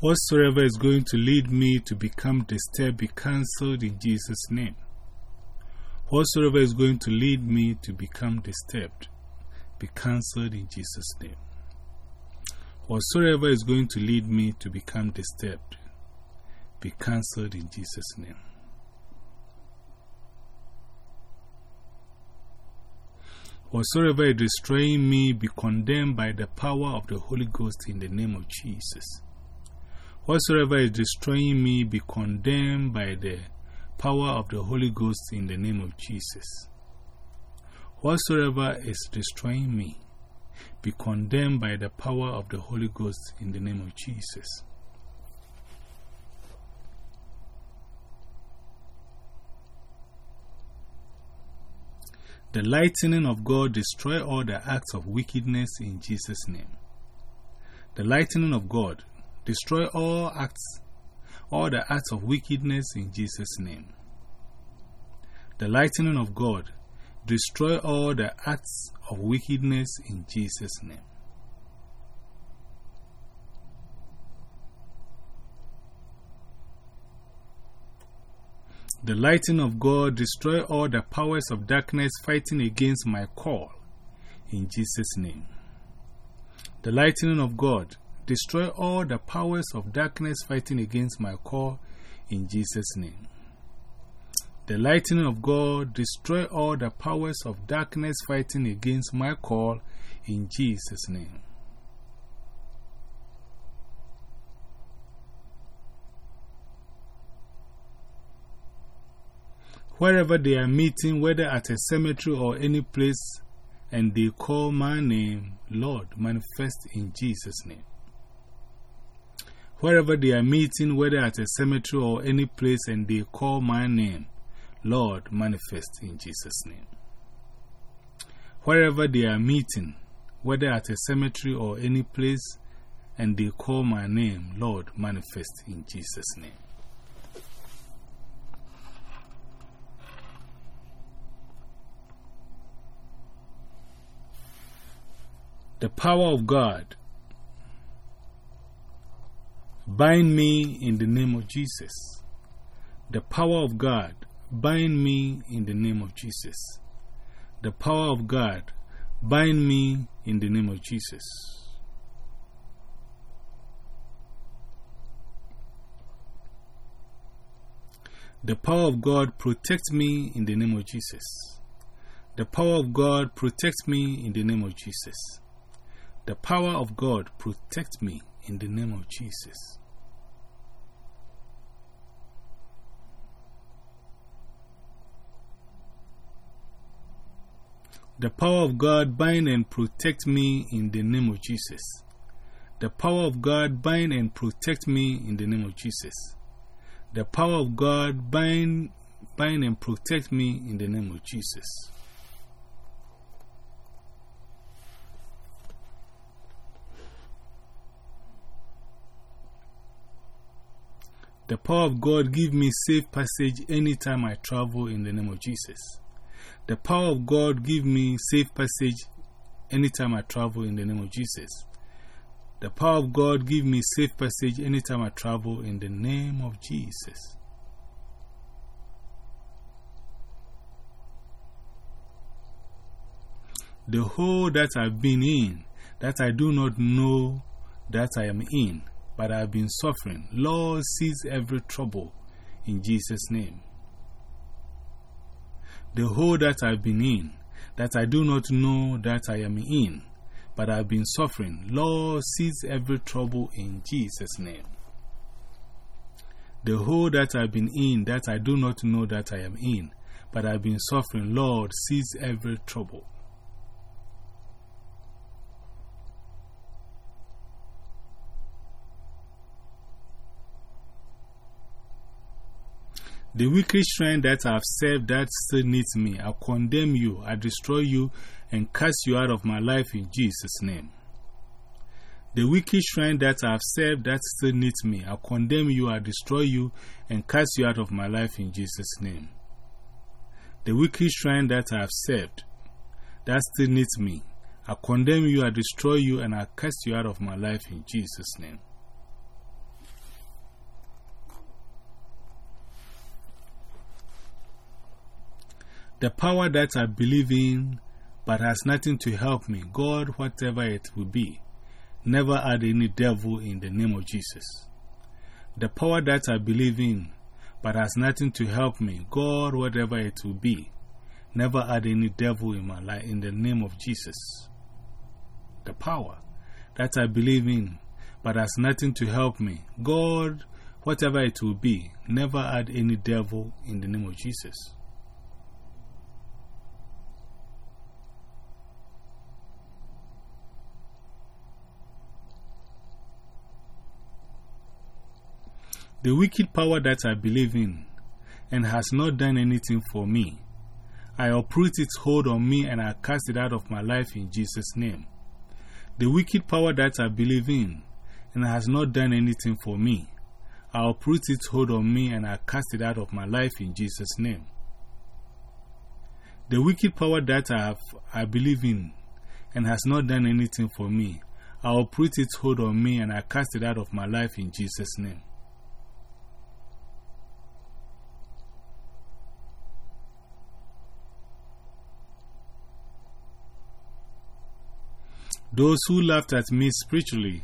Whatsoever is going to lead me to become disturbed be cancelled in Jesus' name. Whatsoever is going to lead me to become disturbed be cancelled in Jesus' name. Whatsoever is going to lead me to become disturbed be cancelled in Jesus' name. Whatsoever is destroying me be condemned by the power of the Holy Ghost in the name of Jesus. Whatsoever is destroying me be condemned by the power of the Holy Ghost in the name of Jesus. Whatsoever is destroying me be condemned by the power of the Holy Ghost in the name of Jesus. The lightning of God destroy all the acts of wickedness in Jesus' name. The lightning of God destroy all acts, all the acts of wickedness in Jesus' name. The lightning of God destroy all the acts of wickedness in Jesus' name. The lightning of God destroy all the powers of darkness fighting against my call in Jesus' name. The lightning of God destroy all the powers of darkness fighting against my call in Jesus' name. The lightning of God destroy all the powers of darkness fighting against my call in Jesus' name. Wherever they are meeting, whether at a cemetery or any place, and they call my name, Lord, manifest in Jesus' name. Wherever they are meeting, whether at a cemetery or any place, and they call my name, Lord, manifest in Jesus' name. Wherever they are meeting, whether at a cemetery or any place, and they call my name, Lord, manifest in Jesus' name. The power of God bind me in the name of Jesus. The power of God bind me in the name of Jesus. The power of God bind me in the name of Jesus. The power of God protect me in the name of Jesus. The power of God protect me in the name of Jesus. The power of God protect me in the name of Jesus. The power of God bind and protect me in the name of Jesus. The power of God bind and protect me in the name of Jesus. The power of God bind, bind and protect me in the name of Jesus. The power of God give me safe passage anytime I travel in the name of Jesus. The power of God give me safe passage anytime I travel in the name of Jesus. The power of God give me safe passage anytime I travel in the name of Jesus. The hole that I've been in, that I do not know that I am in, but I've been suffering. Lord, seize every trouble in Jesus' name. The hole that I've been in, that I do not know that I am in, but I've been suffering. Lord, seize every trouble in Jesus' name. The hole that I've been in, that I do not know that I am in, but I've been suffering. Lord, seize every trouble. The wicked shrine that I have served that still needs me, I condemn you, I destroy you, and cast you out of my life in Jesus' name. The wicked shrine that I have served that still needs me, I condemn you, I destroy you, and cast you out of my life in Jesus' name. The wicked shrine that I have served that still needs me, I condemn you, I destroy you, and I cast you out of my life in Jesus' name. The power that I believe in but has nothing to help me, God, whatever it will be, never add any devil in the name of Jesus. The power that I believe in but has nothing to help me, God, whatever it will be, never add any devil in my life in the name of Jesus. The power that I believe in but has nothing to help me, God, whatever it will be, never add any devil in the name of Jesus. The wicked power that I believe in and has not done anything for me, I uproot its hold on me and I cast it out of my life in Jesus' name. The wicked power that I believe in and has not done anything for me, I uproot its hold on me and I cast it out of my life in Jesus' name. The wicked power that I, have, I believe in and has not done anything for me, I uproot its hold on me and I cast it out of my life in Jesus' name. Those who laughed at me spiritually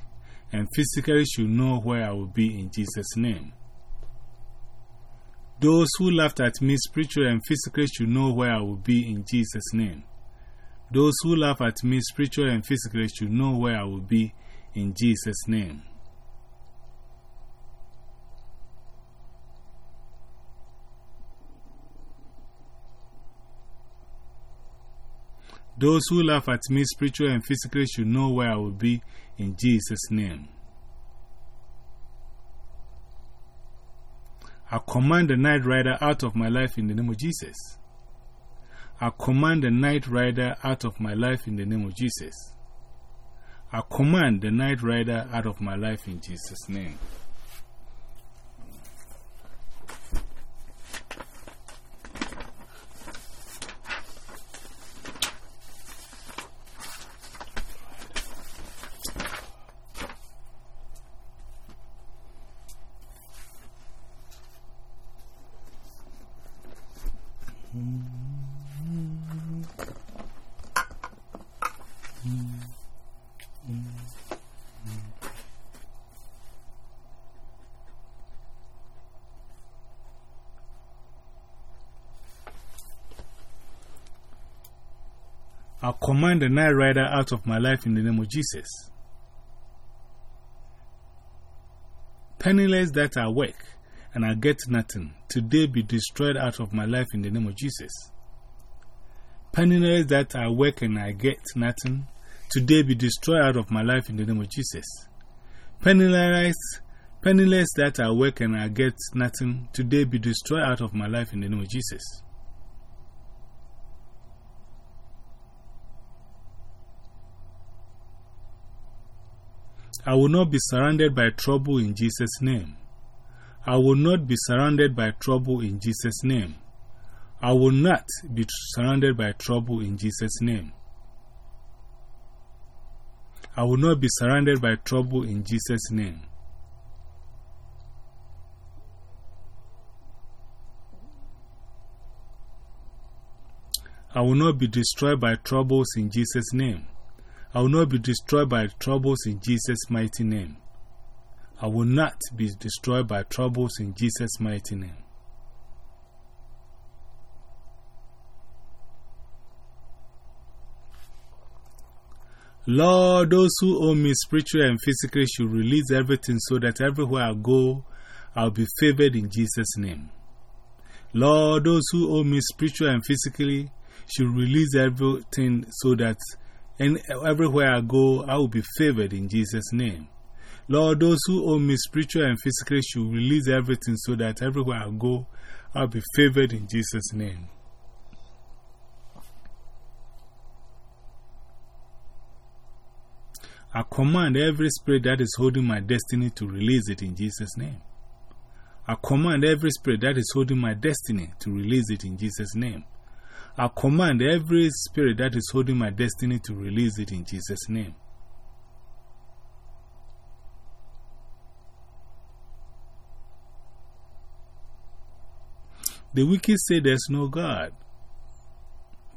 and physically should know where I will be in Jesus' name. Those who laughed at me spiritually and physically should know where I will be in Jesus' name. Those who laugh at me spiritually and physically should know where I will be in Jesus' name. Those who laugh at me spiritually and physically should know where I will be in Jesus' name. I command the night rider out of my life in the name of Jesus. I command the night rider out of my life in the name of Jesus. I command the night rider out of my life in Jesus' name. I command the night rider out of my life in the name of Jesus. Penniless that I work and I get nothing, today be destroyed out of my life in the name of Jesus. Penniless that I work and I get nothing, today be destroyed out of my life in the name of Jesus. Penniless, penniless that I work and I get nothing, today be destroyed out of my life in the name of Jesus. I will not be surrounded by trouble in Jesus' name. I will not be surrounded by trouble in Jesus' name. I will not be surrounded by trouble in Jesus' name. I will not be surrounded by trouble in Jesus' name. I will not be destroyed by troubles in Jesus' name. I will not be destroyed by troubles in Jesus' mighty name. I will not be destroyed by troubles in Jesus' mighty name. Lord, those who owe me spiritually and physically should release everything so that everywhere I go, I'll be favored in Jesus' name. Lord, those who owe me spiritually and physically should release everything so that and everywhere I go, I will be favored in Jesus' name. Lord, those who owe me spiritual and physically should release everything so that everywhere I go, I'll be favored in Jesus' name. I command every spirit that is holding my destiny to release it in Jesus' name. I command every spirit that is holding my destiny to release it in Jesus' name. I command every spirit that is holding my destiny to release it in Jesus' name. The wicked say there's no God.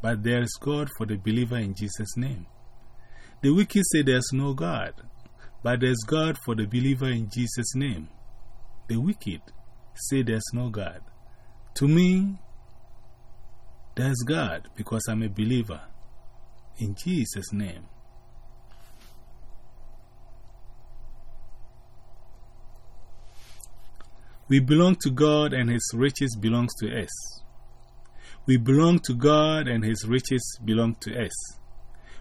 but there is God for the believer in Jesus' name. The wicked say there's no God, but there's God for the believer in Jesus' name. The wicked say there's no God. To me, there's God because I'm a believer in Jesus' name. We belong to God and His riches belongs to us. We belong to God and His riches belong to us.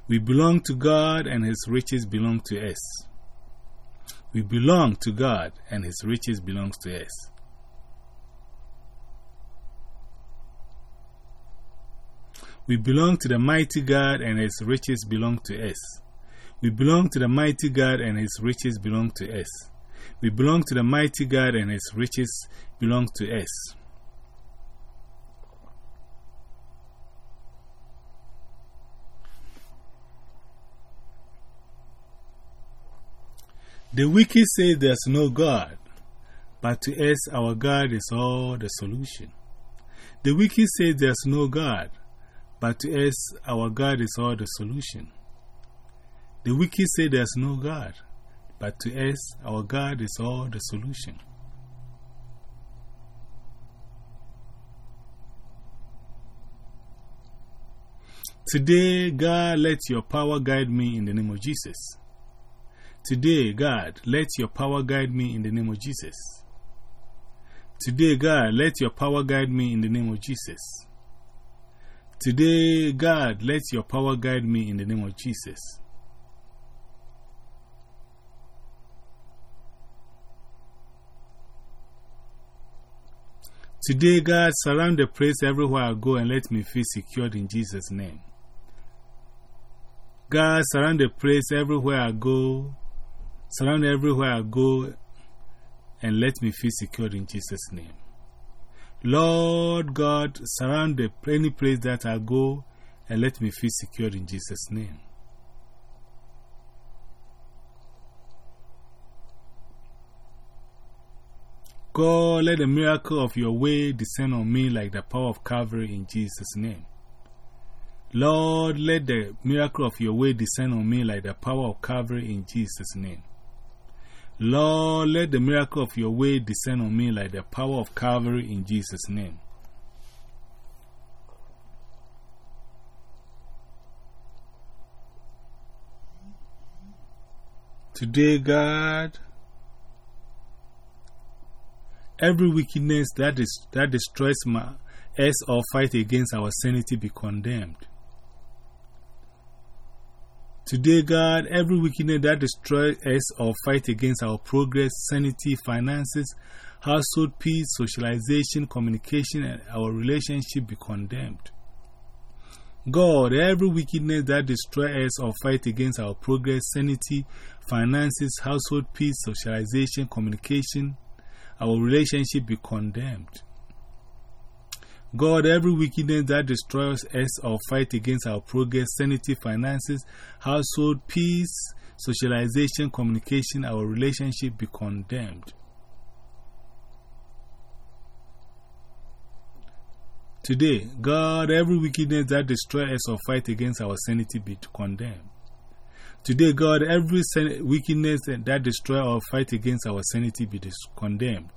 We belong to God and His riches belong to us. We belong to God and His riches belongs to us. We belong to the mighty God and His riches belong to us. We belong to the mighty God and His riches belong to us. We belong to the mighty God and His riches belong to us. The wicked say there's no God, but to us, our God is all the solution. The wicked say there's no God, but to us, our God is all the solution. The wicked say there's no God, but to us, our God is all the solution. Today, God, let your power guide me in the name of Jesus. Today, God, let your power guide me in the name of Jesus. Today, God, let your power guide me in the name of Jesus. Today, God, let your power guide me in the name of Jesus. Today, God, surround the place everywhere I go and let me feel secured in Jesus' name. God, surround the place everywhere I go, surround everywhere I go, and let me feel secured in Jesus' name. Lord God, surround the, any place that I go and let me feel secure in Jesus' name. God, let the miracle of your way descend on me like the power of Calvary in Jesus' name. Lord, let the miracle of your way descend on me like the power of Calvary in Jesus' name. Lord, let the miracle of your way descend on me like the power of Calvary in Jesus' name. Today, God, every wickedness that, is, that destroys my, us or fight against our sanity be condemned. Today, God, every wickedness that destroys us or fights against our progress, sanity, finances, household peace, socialization, communication, and our relationship be condemned. God, every wickedness that destroys us or fights against our progress, sanity, finances, household peace, socialization, communication, our relationship be condemned. God, every wickedness that destroys us or fight against our progress, sanity, finances, household, peace, socialization, communication, our relationship be condemned. Today, God, every wickedness that destroys us or fight against our sanity be condemned. Today, God, every wickedness that destroys or fight against our sanity be condemned.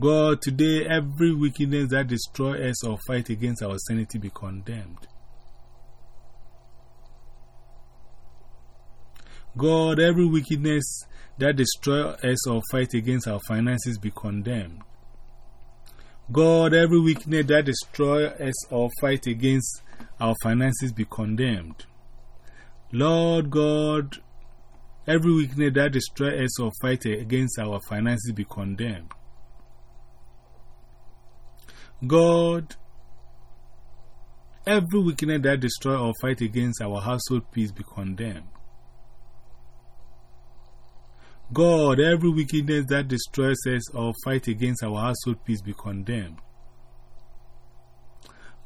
God, today every wickedness that destroys us or fight against our sanity be condemned. God, every wickedness that destroys us or fight against our finances be condemned. God, every wickedness that destroys us or fight against our finances be condemned. Lord God, every wickedness that destroys us or fight against our finances be condemned. God, every wickedness that destroy or fight against our household peace be condemned. God, every wickedness that destroys us or fight against our household peace be condemned.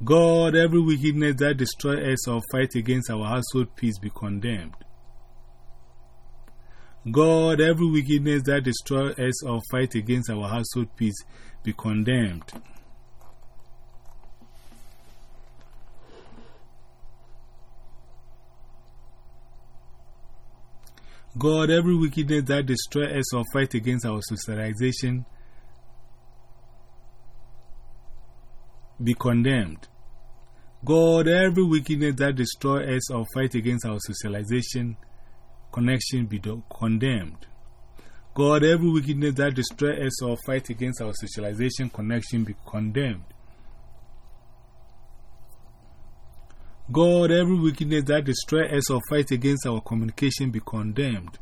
God, every wickedness that destroys us or fight against our household peace be condemned. God, every wickedness that destroys us or fight against our household peace be condemned. God, every wickedness that destroys us or fight against our socialization be condemned. God, every wickedness that destroys us or fight against our socialization connection be condemned. God, every wickedness that destroys us or fight against our socialization connection be condemned. God, every wickedness that destroys us or fights against our communication be condemned.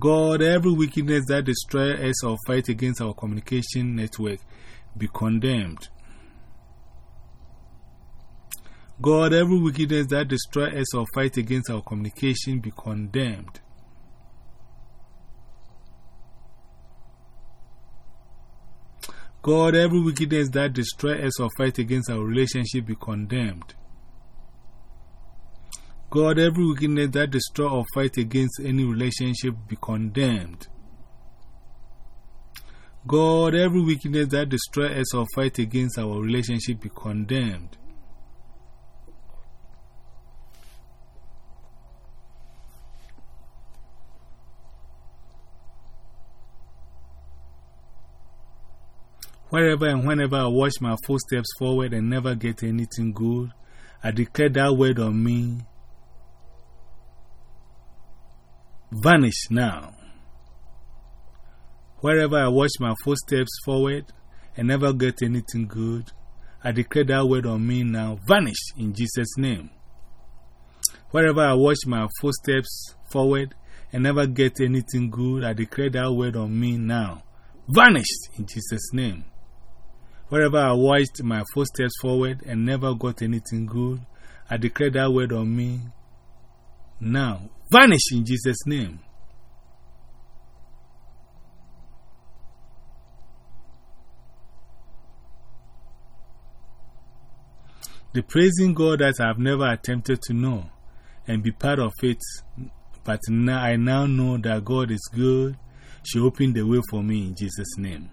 God, every wickedness that destroys us or fights against our communication network be condemned. God, every wickedness that destroys us or fight against our communication be condemned. God, every wickedness that destroys us or fight against our relationship be condemned. God, every wickedness that destroys or fight against any relationship be condemned. God, every wickedness that destroys us or fight against our relationship be condemned. Wherever and whenever I watch my footsteps forward and never get anything good, I declare that word on me vanish now. Wherever I watch my footsteps forward and never get anything good, I declare that word on me now vanish in Jesus' name. Wherever I watch my footsteps forward and never get anything good, I declare that word on me now vanish in Jesus' name. Wherever I watched my footsteps forward and never got anything good, I declare that word on me now. Vanish in Jesus' name. The praising God that I have never attempted to know and be part of it, but now I now know that God is good, she opened the way for me in Jesus' name.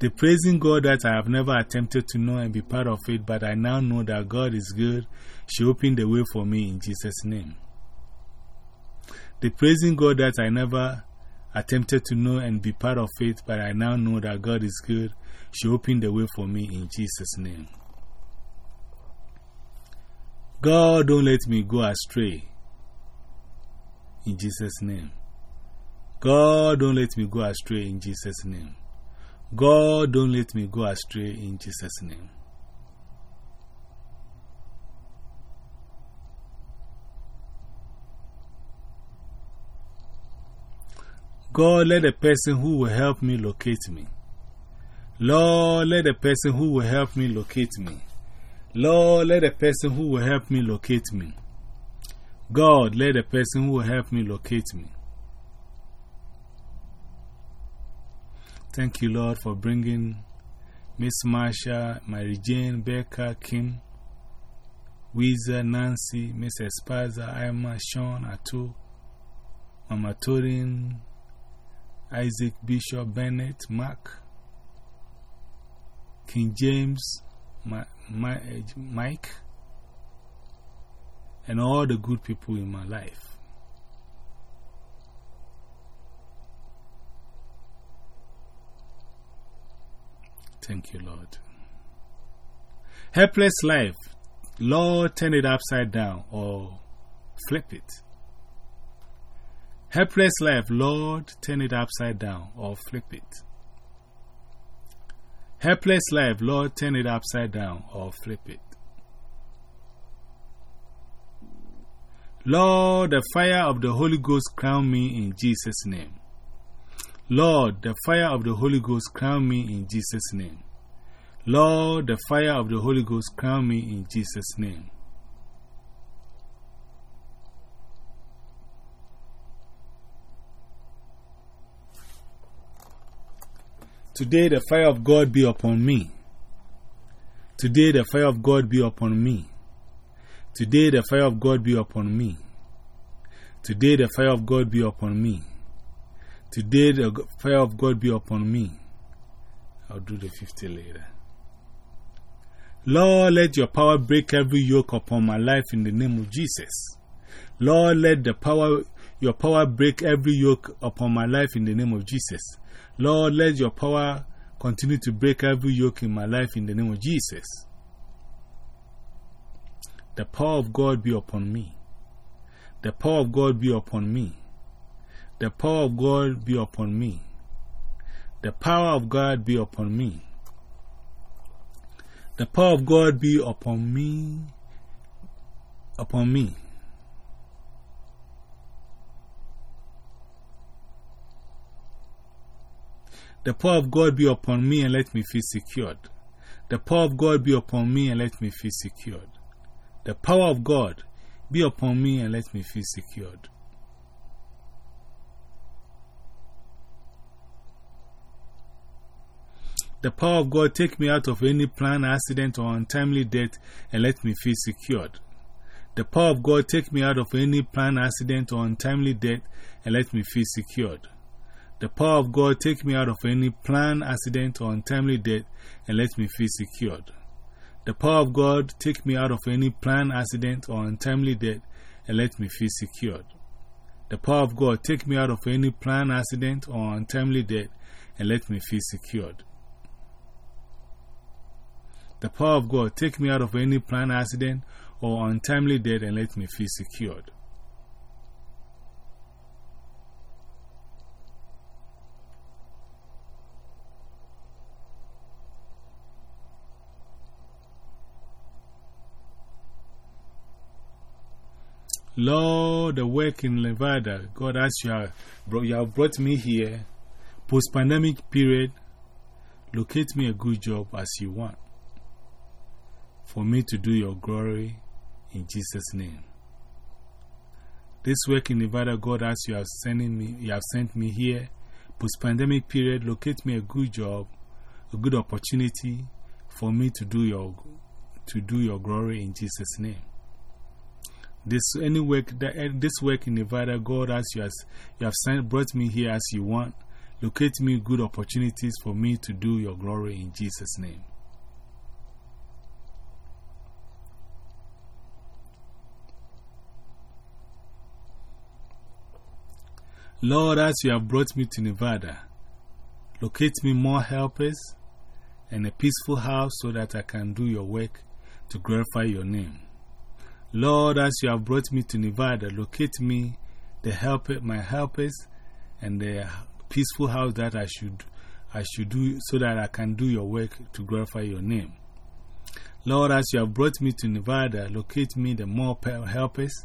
The praising God that I have never attempted to know and be part of it, but I now know that God is good, she opened the way for me in Jesus' name. The praising God that I never attempted to know and be part of it, but I now know that God is good, she opened the way for me in Jesus' name. God, don't let me go astray. In Jesus' name. God, don't let me go astray in Jesus' name. God, don't let me go astray in Jesus' name. God, let the person who will help me locate me. Lord, let the person who will help me locate me. Lord, let the person who will help me locate me. God, let the person who will help me locate me. Thank you, Lord, for bringing Miss Marsha, Mary Jane, Becca, Kim, Weezer, Nancy, Miss Espaza, Emma, Sean, Atu, Mama Torin, Isaac, Bishop, Bennett, Mark, King James, Mike, and all the good people in my life. Thank you, Lord. Helpless life. Lord, turn it upside down or flip it. Helpless life. Lord, turn it upside down or flip it. Helpless life. Lord, turn it upside down or flip it. Lord, the fire of the Holy Ghost crown me in Jesus' name. Lord, the fire of the Holy Ghost crown me in Jesus' name. Lord, the fire of the Holy Ghost crown me in Jesus' name. Today, the fire of God be upon me. Today, the fire of God be upon me. Today, the fire of God be upon me. Today, the fire of God be upon me. Today, the fire of God be upon me. I'll do the 50 later. Lord, let your power break every yoke upon my life in the name of Jesus. Lord, let the power, your power break every yoke upon my life in the name of Jesus. Lord, let your power continue to break every yoke in my life in the name of Jesus. The power of God be upon me. The power of God be upon me. The power of God be upon me. The power of God be upon me. The power of God be upon me. Upon me. The power of God be upon me and let me feel secured. The power of God be upon me and let me feel secured. The power of God be upon me and let me feel secured. The power of God take me out of any planned accident or untimely death and let me feel secured. The power of God take me out of any planned accident or untimely death and let me feel secured. The power of God take me out of any planned accident or untimely death and let me feel secured. The power of God take me out of any planned accident or untimely death and let me feel secured. The power of God take me out of any planned accident or untimely death and let me feel secured. The power of God take me out of any planned accident or untimely death and let me feel secured. Lord, the work in Nevada, God, as you have, you have brought me here, post pandemic period, locate me a good job as you want for me to do your glory in Jesus' name. This work in Nevada, God, as you have, sending me, you have sent me here, post pandemic period, locate me a good job, a good opportunity for me to do your, to do your glory in Jesus' name. This, any work, that, eh, this work in Nevada, God, as you, has, you have sent, brought me here as you want, locate me good opportunities for me to do your glory in Jesus' name. Lord, as you have brought me to Nevada, locate me more helpers and a peaceful house so that I can do your work to glorify your name. Lord, as you have brought me to Nevada, locate me the helper, my helpers and the peaceful house that I should, I should do so that I can do your work to glorify your name. Lord, as you have brought me to Nevada, locate me the more helpers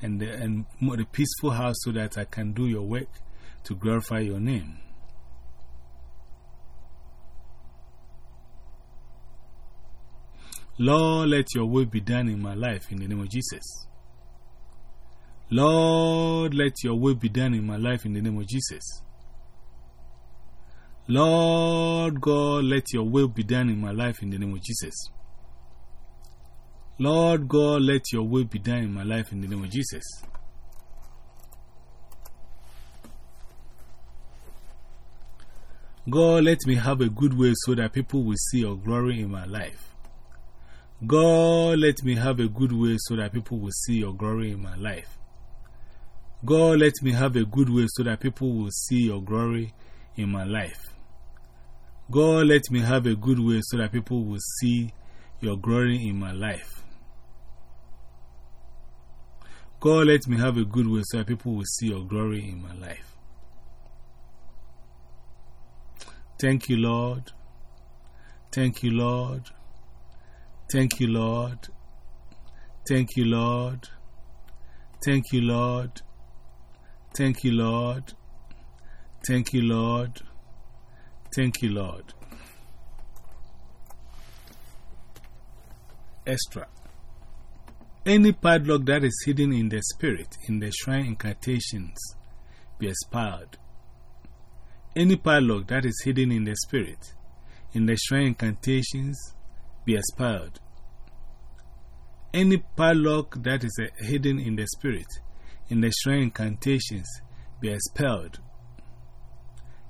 and the, and the peaceful house so that I can do your work to glorify your name. Lord, let your will be done in my life in the name of Jesus. Lord, let your will be done in my life in the name of Jesus. Lord God, let your will be done in my life in the name of Jesus. Lord God, let your will be done in my life in the name of Jesus. God, let me have a good way so that people will see your glory in my life. God, let me have a good way so that people will see your glory in my life. God, let me have a good way so that people will see your glory in my life. God, let me have a good way so that people will see your glory in my life. God, let me have a good way so that people will see your glory in my life. Thank you, Lord. Thank you, Lord. Thank you, Lord. Thank you, Lord. Thank you, Lord. Thank you, Lord. Thank you, Lord. Thank you, Lord. Extra. Any padlock that is hidden in the spirit in the shrine incantations be expired. Any padlock that is hidden in the spirit in the shrine incantations be expired. Any padlock that is eh, hidden in the spirit in the shrine incantations be expelled.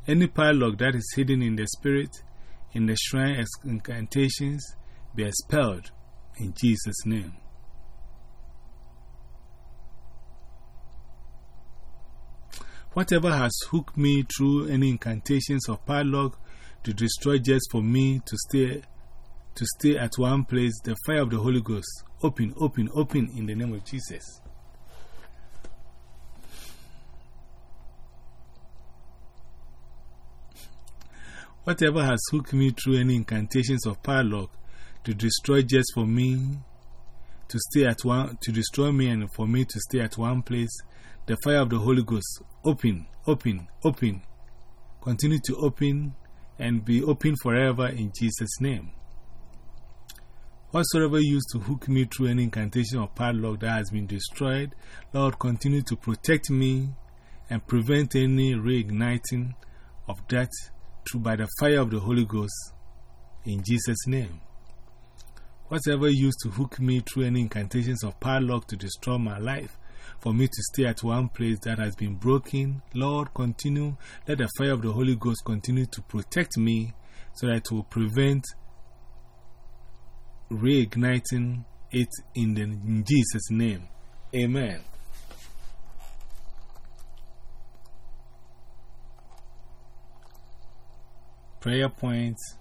Any padlock that is hidden in the spirit in the shrine incantations be expelled in Jesus' name. Whatever has hooked me through any incantations of padlock to destroy just for me to stay, to stay at one place, the fire of the Holy Ghost, open, open, open in the name of Jesus. Whatever has hooked me through any incantations of padlock to destroy just for me to stay at one, to destroy me and for me to stay at one place, the fire of the Holy Ghost, open, open, open, continue to open and be open forever in Jesus' name. Whatsoever used to hook me through any incantation or padlock that has been destroyed, Lord, continue to protect me and prevent any reigniting of death through by the fire of the Holy Ghost in Jesus' name. Whatever used to hook me through any incantations of padlock to destroy my life, for me to stay at one place that has been broken, Lord, continue, let the fire of the Holy Ghost continue to protect me so that it will prevent reigniting it in, the, in Jesus' name. Amen. Prayer points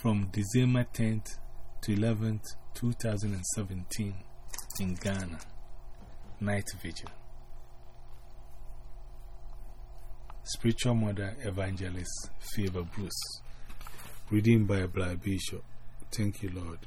from December 10th to 11th, 2017 in Ghana. Night Vigil. Spiritual Mother Evangelist Favor Bruce. Reading by Bly Bishop. Thank you, Lord.